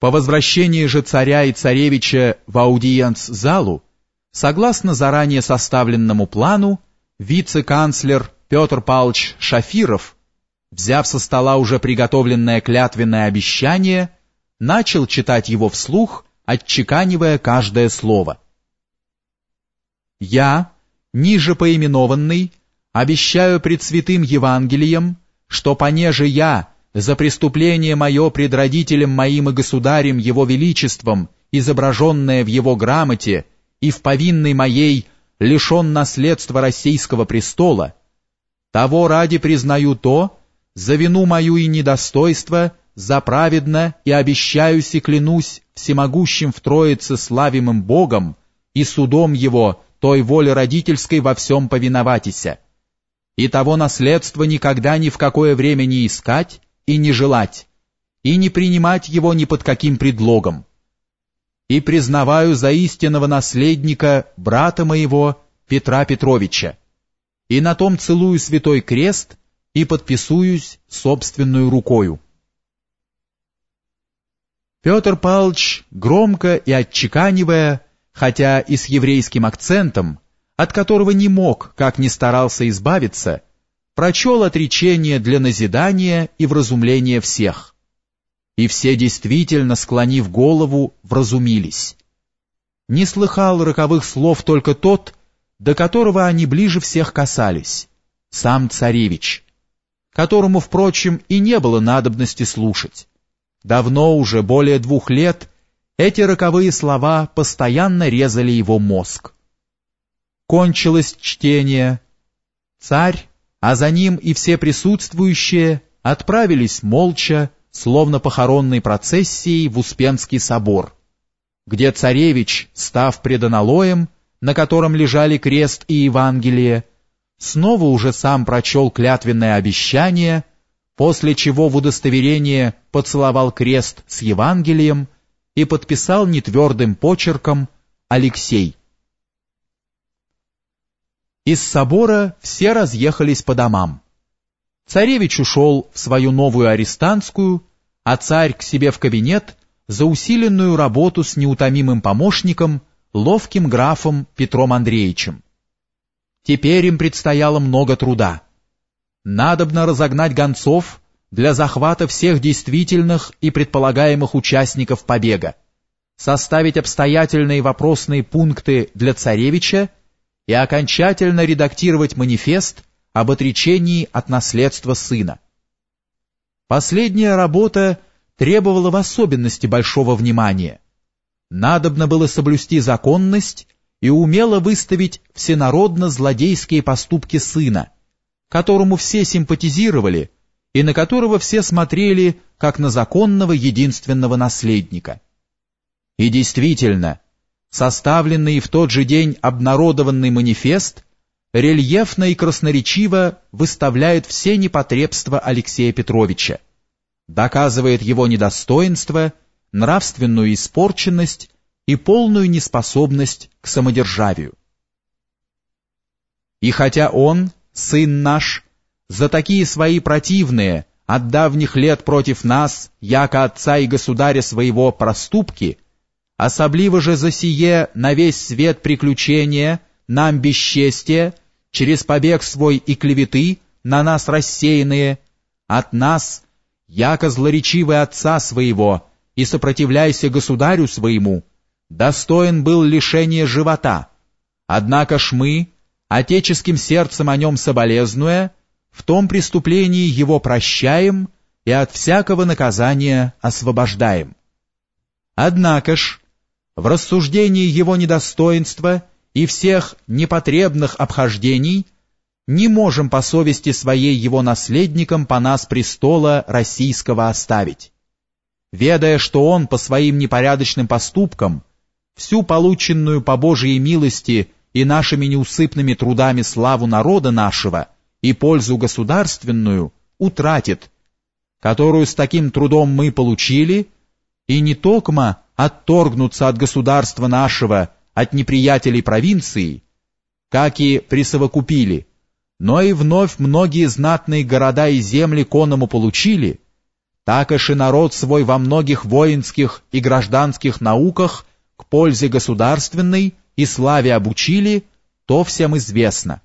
По возвращении же царя и царевича в аудиенц-залу, согласно заранее составленному плану, вице-канцлер Петр Павлович Шафиров, взяв со стола уже приготовленное клятвенное обещание, начал читать его вслух, отчеканивая каждое слово. «Я, ниже поименованный, обещаю пред святым Евангелием, что понеже я, за преступление мое пред родителем моим и государем его величеством, изображенное в его грамоте, и в повинной моей лишен наследства российского престола, того ради признаю то, за вину мою и недостойство, за праведно и обещаюсь и клянусь всемогущим в Троице славимым Богом и судом Его, той воли родительской во всем повиноватися, и того наследства никогда ни в какое время не искать, и не желать, и не принимать его ни под каким предлогом. И признаваю за истинного наследника брата моего Петра Петровича, и на том целую святой крест и подписуюсь собственную рукою. Петр Павлович, громко и отчеканивая, хотя и с еврейским акцентом, от которого не мог, как ни старался избавиться, прочел отречение для назидания и вразумления всех. И все действительно, склонив голову, вразумились. Не слыхал роковых слов только тот, до которого они ближе всех касались, сам царевич, которому, впрочем, и не было надобности слушать. Давно уже, более двух лет, эти роковые слова постоянно резали его мозг. Кончилось чтение. Царь а за ним и все присутствующие отправились молча, словно похоронной процессией в Успенский собор, где царевич, став преданалоем, на котором лежали крест и Евангелие, снова уже сам прочел клятвенное обещание, после чего в удостоверение поцеловал крест с Евангелием и подписал нетвердым почерком «Алексей». Из собора все разъехались по домам. Царевич ушел в свою новую арестантскую, а царь к себе в кабинет за усиленную работу с неутомимым помощником, ловким графом Петром Андреевичем. Теперь им предстояло много труда. Надобно разогнать гонцов для захвата всех действительных и предполагаемых участников побега, составить обстоятельные вопросные пункты для царевича и окончательно редактировать манифест об отречении от наследства сына. Последняя работа требовала в особенности большого внимания. Надобно было соблюсти законность и умело выставить всенародно-злодейские поступки сына, которому все симпатизировали и на которого все смотрели как на законного единственного наследника. И действительно, составленный в тот же день обнародованный манифест рельефно и красноречиво выставляет все непотребства Алексея Петровича, доказывает его недостоинство, нравственную испорченность и полную неспособность к самодержавию. И хотя он, сын наш, за такие свои противные, от давних лет против нас, яко отца и государя своего проступки, особливо же за сие на весь свет приключения, нам бесчестие, через побег свой и клеветы, на нас рассеянные, от нас, яко злоречивый отца своего, и сопротивляйся государю своему, достоин был лишения живота. Однако ж мы, отеческим сердцем о нем соболезнуя, в том преступлении его прощаем и от всякого наказания освобождаем. Однако ж, в рассуждении его недостоинства и всех непотребных обхождений не можем по совести своей его наследникам по нас престола российского оставить. Ведая, что он по своим непорядочным поступкам всю полученную по Божьей милости и нашими неусыпными трудами славу народа нашего и пользу государственную утратит, которую с таким трудом мы получили, и не токмо отторгнуться от государства нашего, от неприятелей провинции, как и присовокупили, но и вновь многие знатные города и земли коному получили, так и народ свой во многих воинских и гражданских науках к пользе государственной и славе обучили, то всем известно.